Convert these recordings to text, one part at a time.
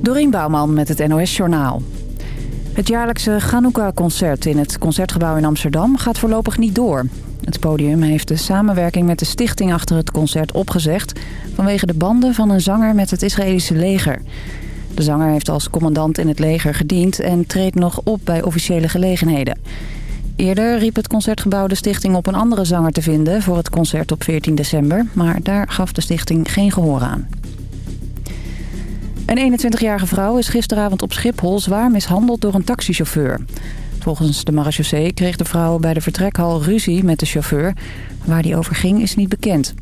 Dorien Bouwman met het NOS Journaal. Het jaarlijkse Chanukka-concert in het Concertgebouw in Amsterdam gaat voorlopig niet door. Het podium heeft de samenwerking met de stichting achter het concert opgezegd... vanwege de banden van een zanger met het Israëlische leger. De zanger heeft als commandant in het leger gediend en treedt nog op bij officiële gelegenheden. Eerder riep het Concertgebouw de stichting op een andere zanger te vinden voor het concert op 14 december... maar daar gaf de stichting geen gehoor aan. Een 21-jarige vrouw is gisteravond op Schiphol zwaar mishandeld door een taxichauffeur. Volgens de marechaussee kreeg de vrouw bij de vertrekhal ruzie met de chauffeur. Waar die over ging is niet bekend.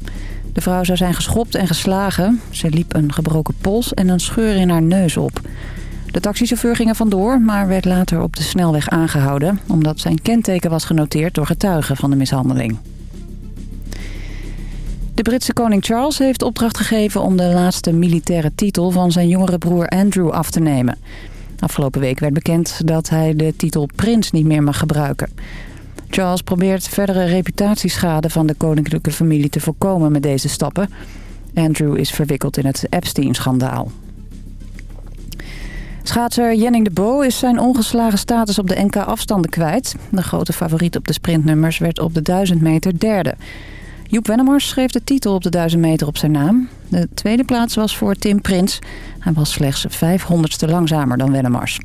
De vrouw zou zijn geschopt en geslagen. Ze liep een gebroken pols en een scheur in haar neus op. De taxichauffeur ging er vandoor, maar werd later op de snelweg aangehouden... omdat zijn kenteken was genoteerd door getuigen van de mishandeling. De Britse koning Charles heeft opdracht gegeven om de laatste militaire titel van zijn jongere broer Andrew af te nemen. Afgelopen week werd bekend dat hij de titel prins niet meer mag gebruiken. Charles probeert verdere reputatieschade van de koninklijke familie te voorkomen met deze stappen. Andrew is verwikkeld in het Epstein-schandaal. Schaatser Jenning de Bo is zijn ongeslagen status op de NK-afstanden kwijt. De grote favoriet op de sprintnummers werd op de 1000 meter derde. Joep Wennemars schreef de titel op de 1000 meter op zijn naam. De tweede plaats was voor Tim Prins. Hij was slechts 500ste langzamer dan Wennemars.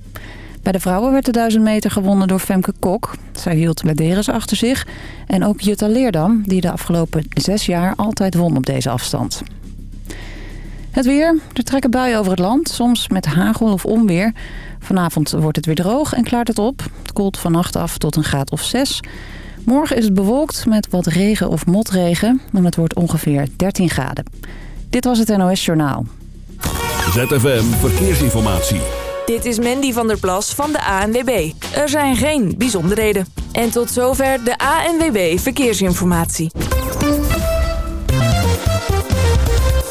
Bij de vrouwen werd de 1000 meter gewonnen door Femke Kok. Zij hield Lederes achter zich. En ook Jutta Leerdam, die de afgelopen zes jaar altijd won op deze afstand. Het weer. Er trekken buien over het land, soms met hagel of onweer. Vanavond wordt het weer droog en klaart het op. Het koelt vannacht af tot een graad of 6. Morgen is het bewolkt met wat regen of motregen. En het wordt ongeveer 13 graden. Dit was het NOS Journaal. ZFM Verkeersinformatie. Dit is Mandy van der Plas van de ANWB. Er zijn geen bijzonderheden. En tot zover de ANWB Verkeersinformatie.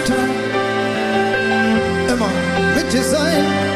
Vater immer mit dir sein.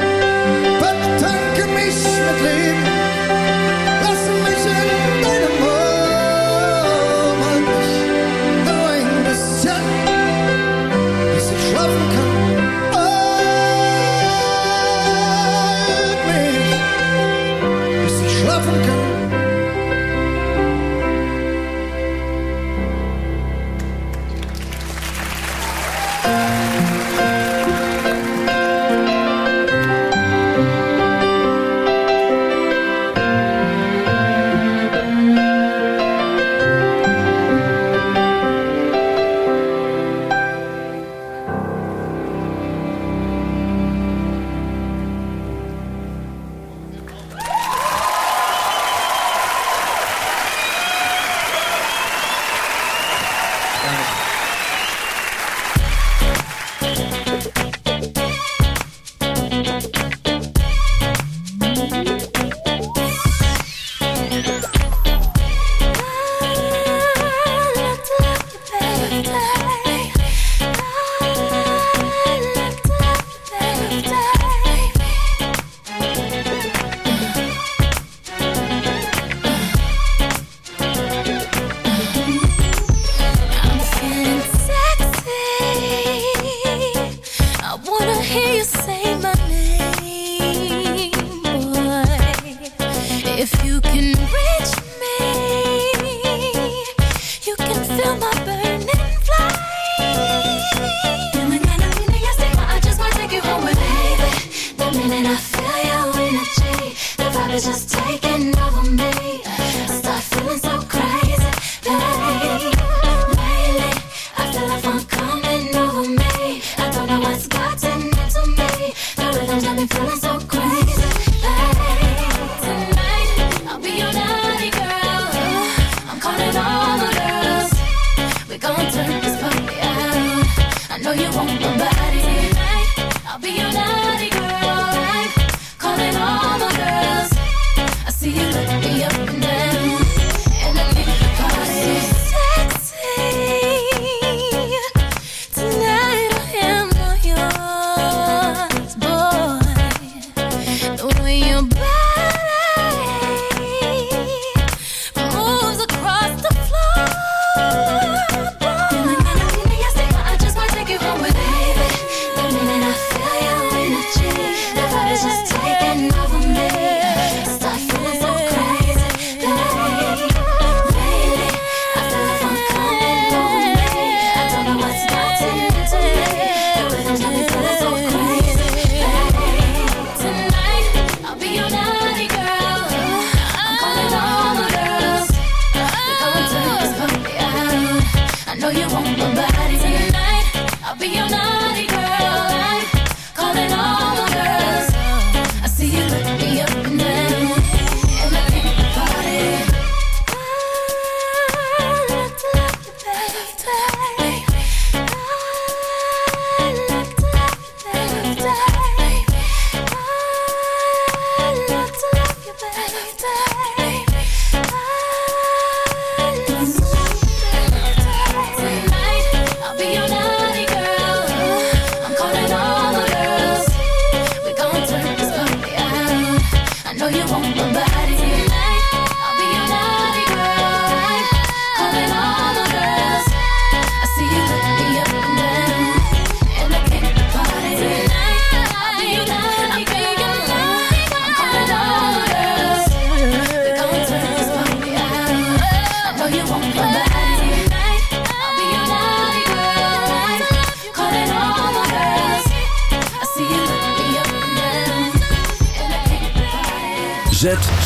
spinning and I feel your energy. The vibe is just taking over me. I start feeling so crazy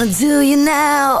wanna do you now.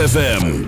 FM.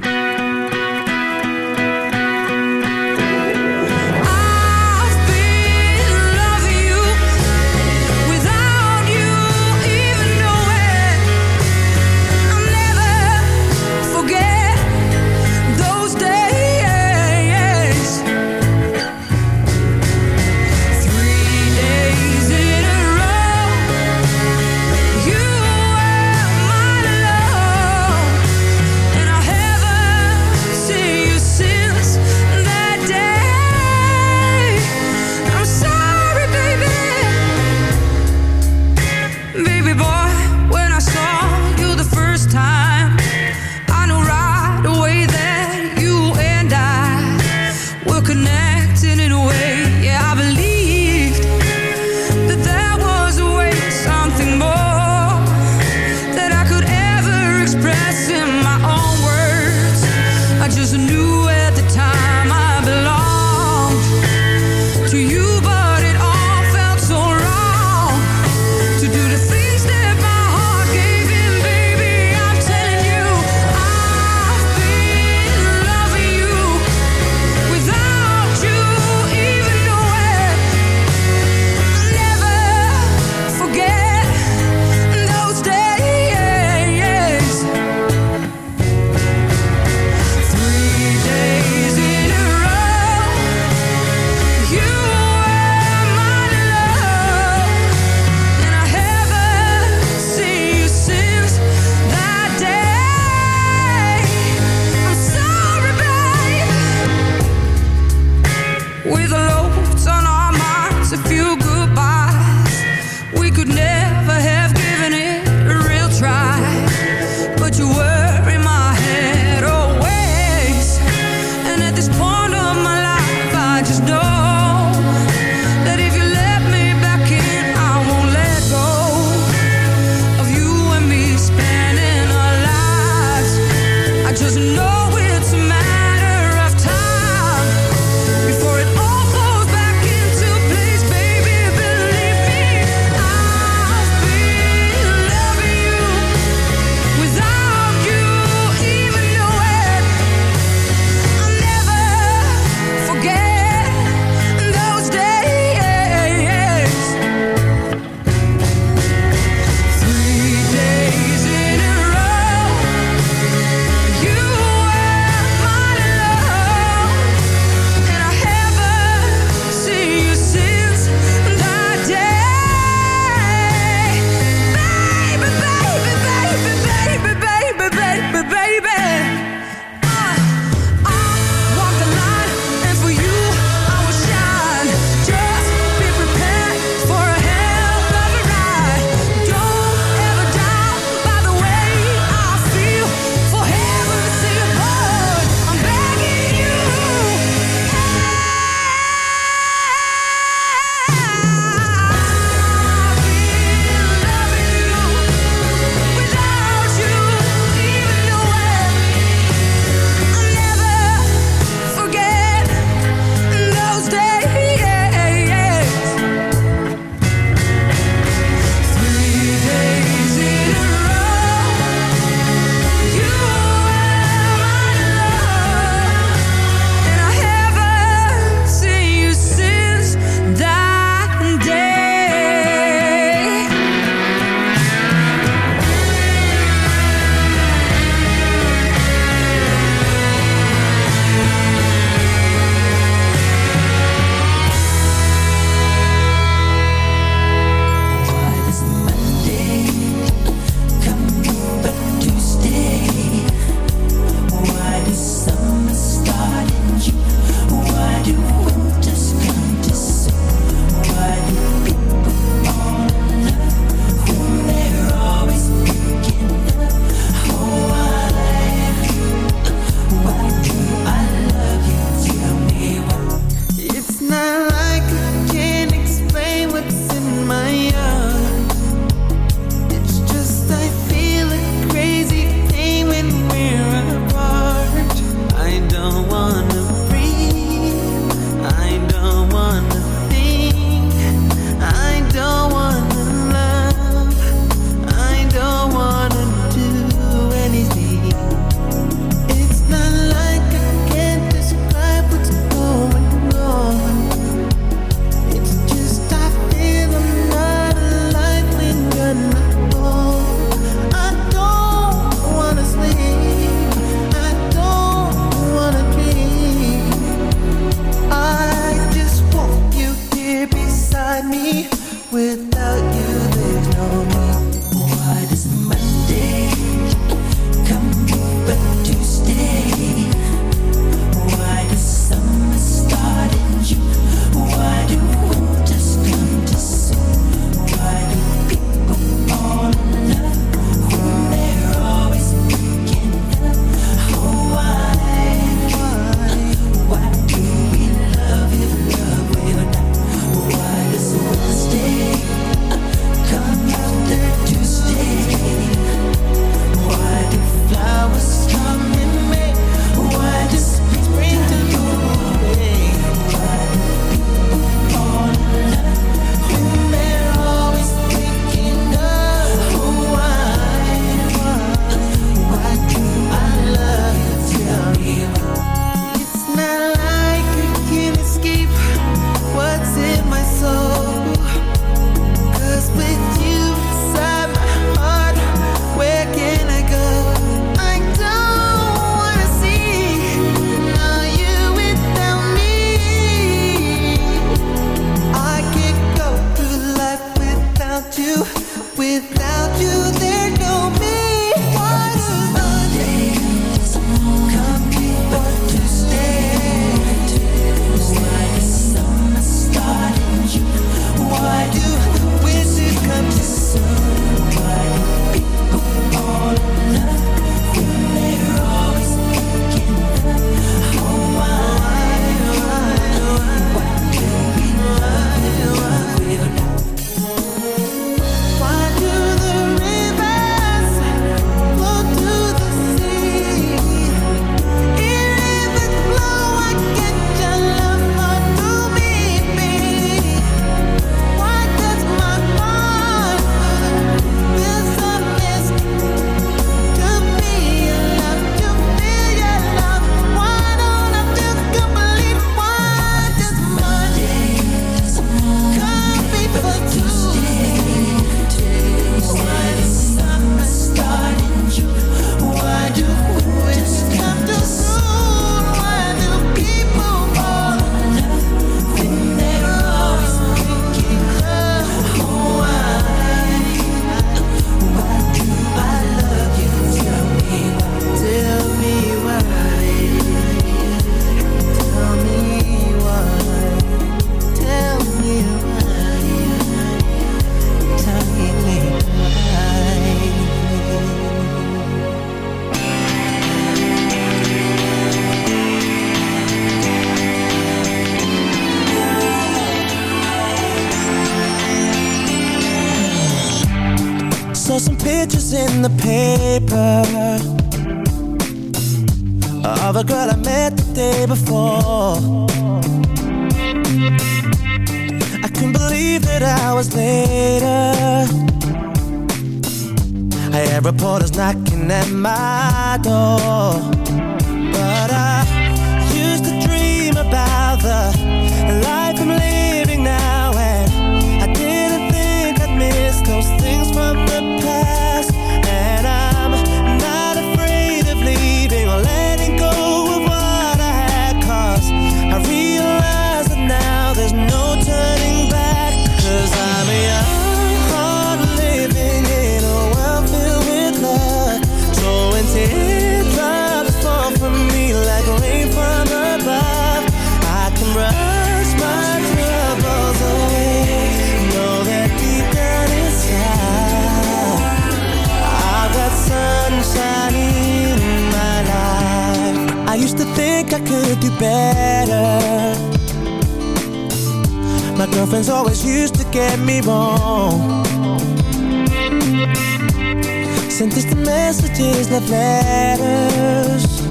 of letters.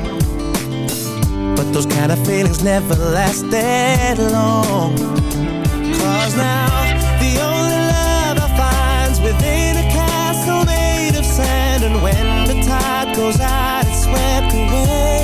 But those kind of feelings never last that long. Cause now the only love I find's within a castle made of sand. And when the tide goes out it's swept away.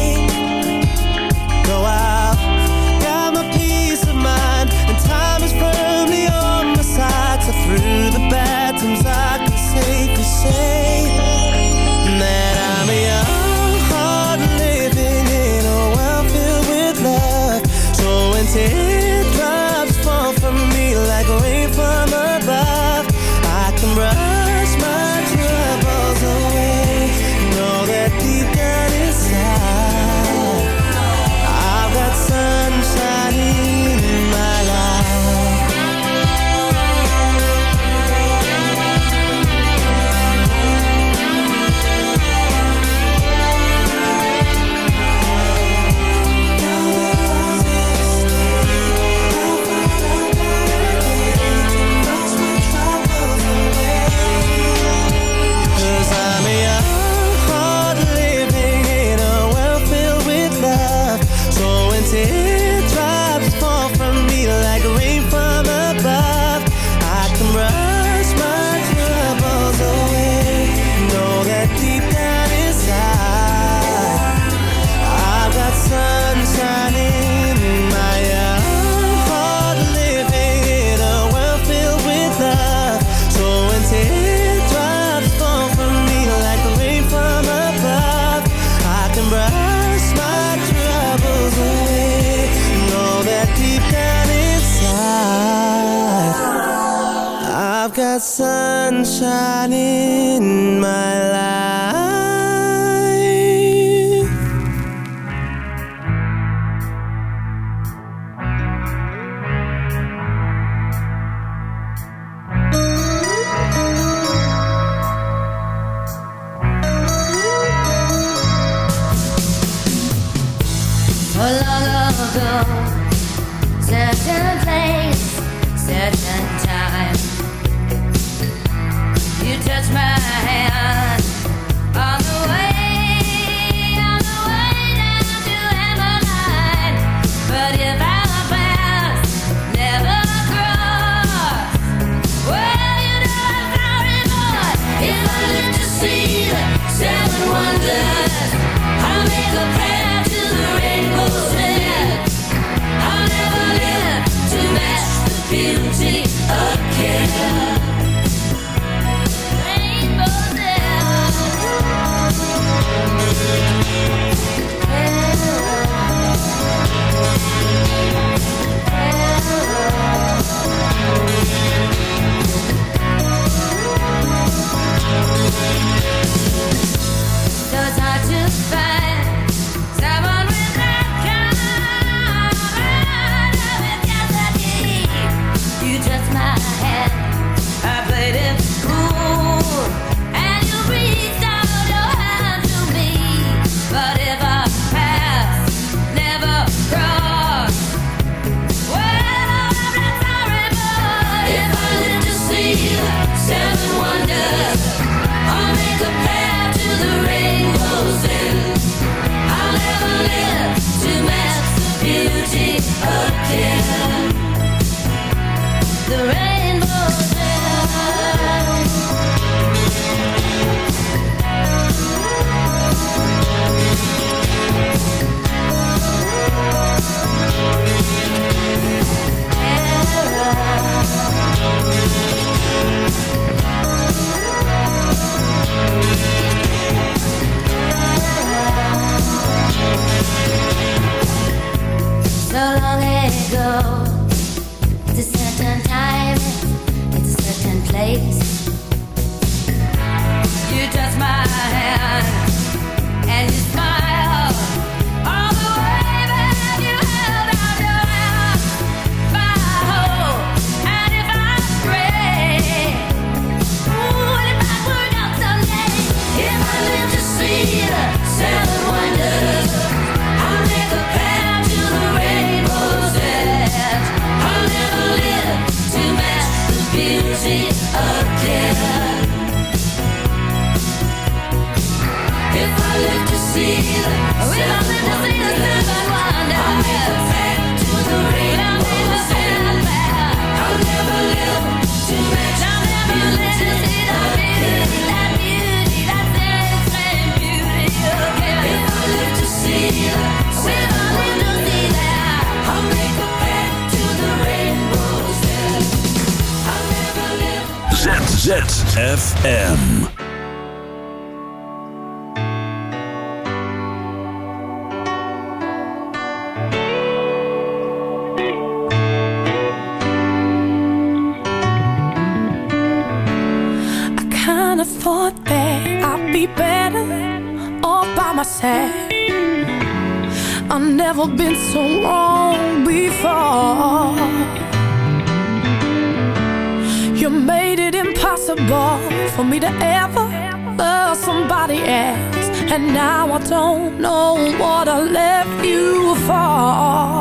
FM. I kind of thought that I'd be better all by myself. I've never been so wrong before. You made impossible for me to ever love somebody else. And now I don't know what I left you for.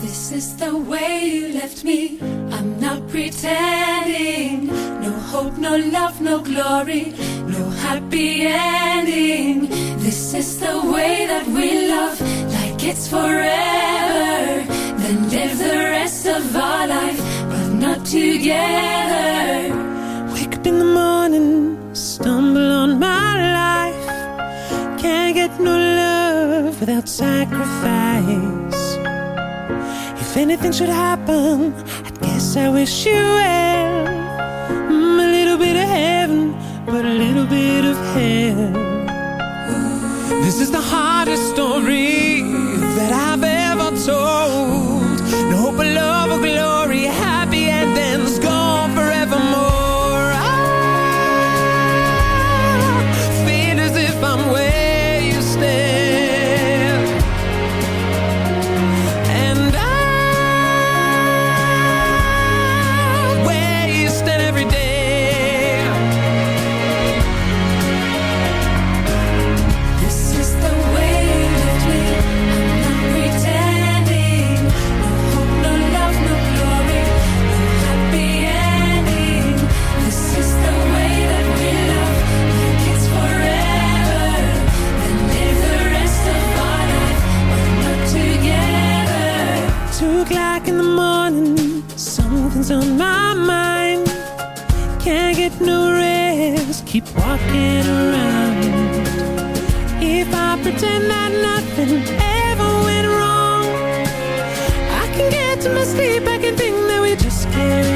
This is the way you left me. I'm not pretending. No hope, no love, no glory, no happy ending. This is the way that we love, like it's forever. Then live the rest of our life, but not together. Wake up in the morning, stumble on my life. Can't get no life without sacrifice. If anything should happen, I guess I wish you well. Mm, a little bit of heaven, but a little bit of hell. This is the hardest story that I've ever told. No hope must stay back and think that we just can't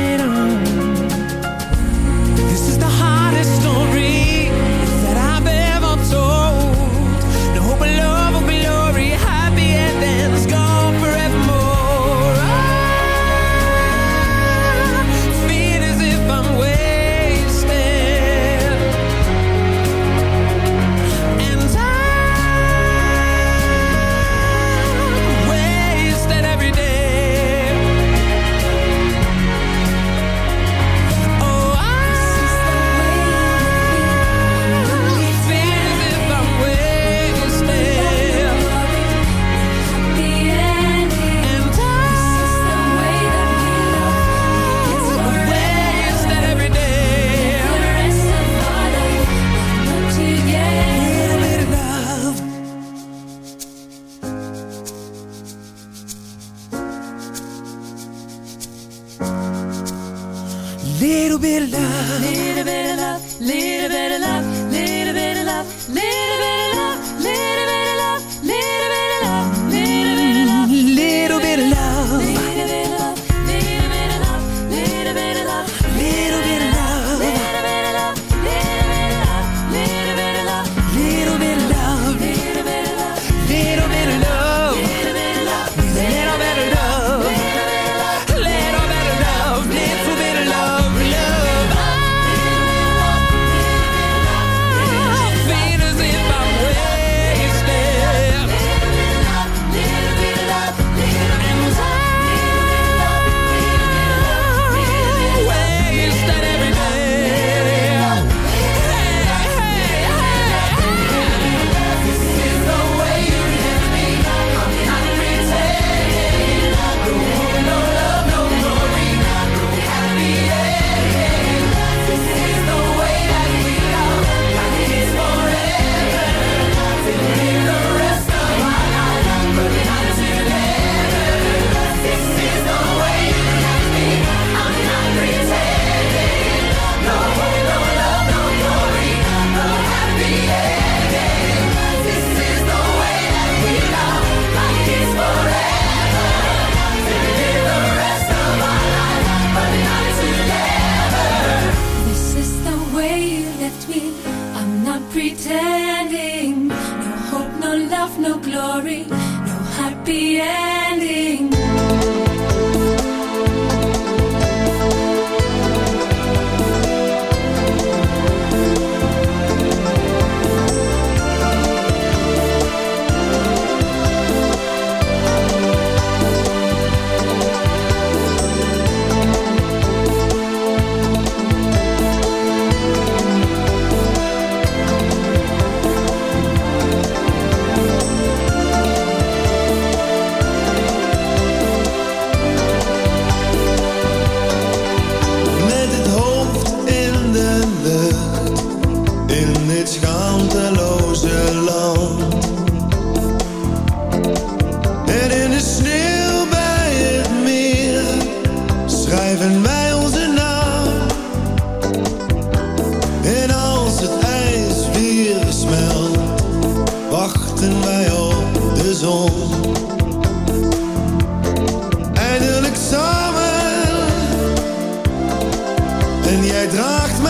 Hij draagt me